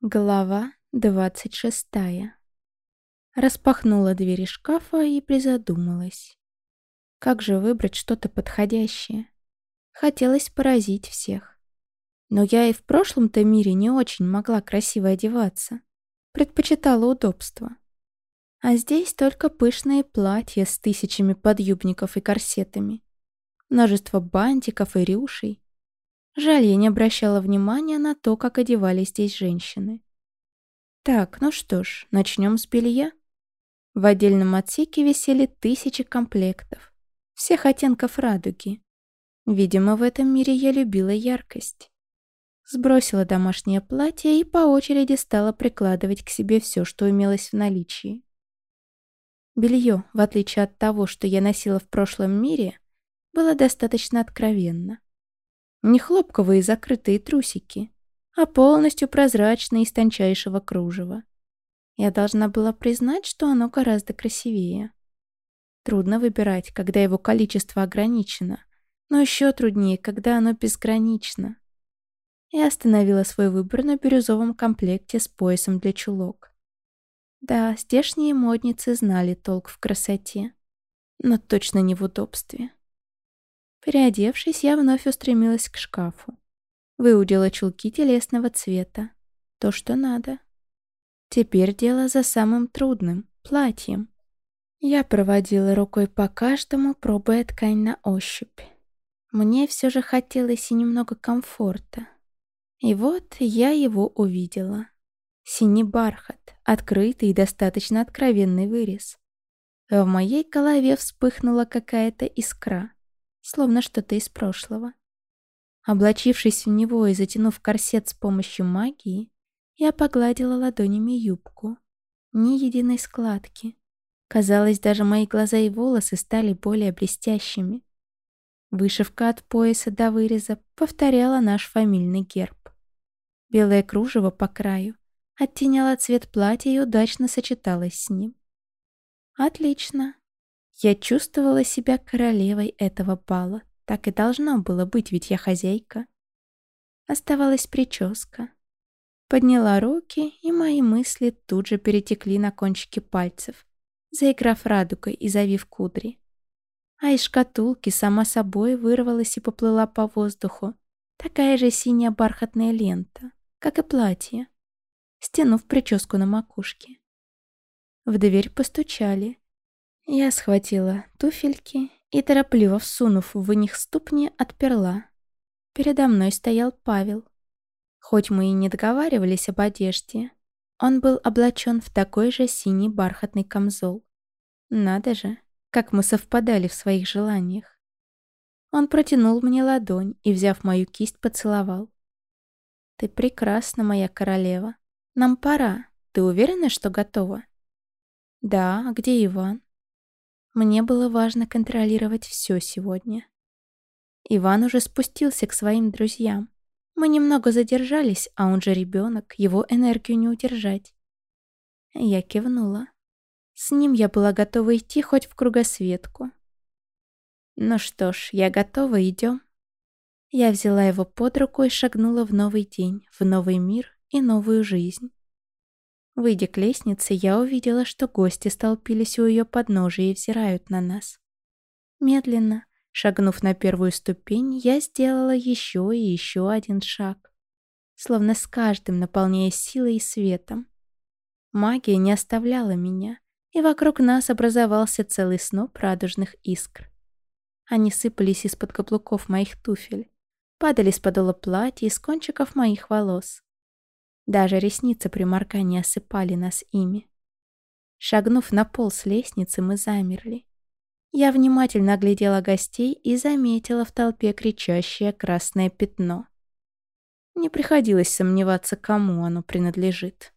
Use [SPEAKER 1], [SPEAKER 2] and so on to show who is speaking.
[SPEAKER 1] Глава двадцать шестая. Распахнула двери шкафа и призадумалась. Как же выбрать что-то подходящее? Хотелось поразить всех. Но я и в прошлом-то мире не очень могла красиво одеваться. Предпочитала удобство. А здесь только пышные платья с тысячами подъюбников и корсетами. Множество бантиков и рюшей. Жаль, я не обращала внимания на то, как одевались здесь женщины. Так, ну что ж, начнем с белья. В отдельном отсеке висели тысячи комплектов. Всех оттенков радуги. Видимо, в этом мире я любила яркость. Сбросила домашнее платье и по очереди стала прикладывать к себе все, что имелось в наличии. Белье, в отличие от того, что я носила в прошлом мире, было достаточно откровенно. Не хлопковые закрытые трусики, а полностью прозрачные из тончайшего кружева. Я должна была признать, что оно гораздо красивее. Трудно выбирать, когда его количество ограничено, но еще труднее, когда оно безгранично. Я остановила свой выбор на бирюзовом комплекте с поясом для чулок. Да, здешние модницы знали толк в красоте, но точно не в удобстве. Переодевшись, я вновь устремилась к шкафу. Выудила чулки телесного цвета. То, что надо. Теперь дело за самым трудным — платьем. Я проводила рукой по каждому, пробуя ткань на ощупь. Мне все же хотелось и немного комфорта. И вот я его увидела. Синий бархат, открытый и достаточно откровенный вырез. В моей голове вспыхнула какая-то искра словно что-то из прошлого. Облачившись в него и затянув корсет с помощью магии, я погладила ладонями юбку. Ни единой складки. Казалось, даже мои глаза и волосы стали более блестящими. Вышивка от пояса до выреза повторяла наш фамильный герб. Белое кружево по краю оттеняло цвет платья и удачно сочеталось с ним. Отлично. Я чувствовала себя королевой этого бала. Так и должно было быть, ведь я хозяйка. Оставалась прическа. Подняла руки, и мои мысли тут же перетекли на кончики пальцев, заиграв радугой и завив кудри. А из шкатулки сама собой вырвалась и поплыла по воздуху такая же синяя бархатная лента, как и платье, стянув прическу на макушке. В дверь постучали, я схватила туфельки и, торопливо всунув в них ступни, отперла. Передо мной стоял Павел. Хоть мы и не договаривались об одежде, он был облачен в такой же синий бархатный камзол. Надо же, как мы совпадали в своих желаниях. Он протянул мне ладонь и, взяв мою кисть, поцеловал. «Ты прекрасна, моя королева. Нам пора. Ты уверена, что готова?» «Да, а где Иван?» Мне было важно контролировать все сегодня. Иван уже спустился к своим друзьям. Мы немного задержались, а он же ребенок, его энергию не удержать. Я кивнула. С ним я была готова идти хоть в кругосветку. Ну что ж, я готова, идем. Я взяла его под руку и шагнула в новый день, в новый мир и новую жизнь. Выйдя к лестнице, я увидела, что гости столпились у ее подножия и взирают на нас. Медленно, шагнув на первую ступень, я сделала еще и еще один шаг, словно с каждым наполняя силой и светом. Магия не оставляла меня, и вокруг нас образовался целый сноп радужных искр. Они сыпались из-под каблуков моих туфель, падали с подола платья и с кончиков моих волос. Даже ресницы при моргании осыпали нас ими. Шагнув на пол с лестницы, мы замерли. Я внимательно оглядела гостей и заметила в толпе кричащее красное пятно. Не приходилось сомневаться, кому оно принадлежит.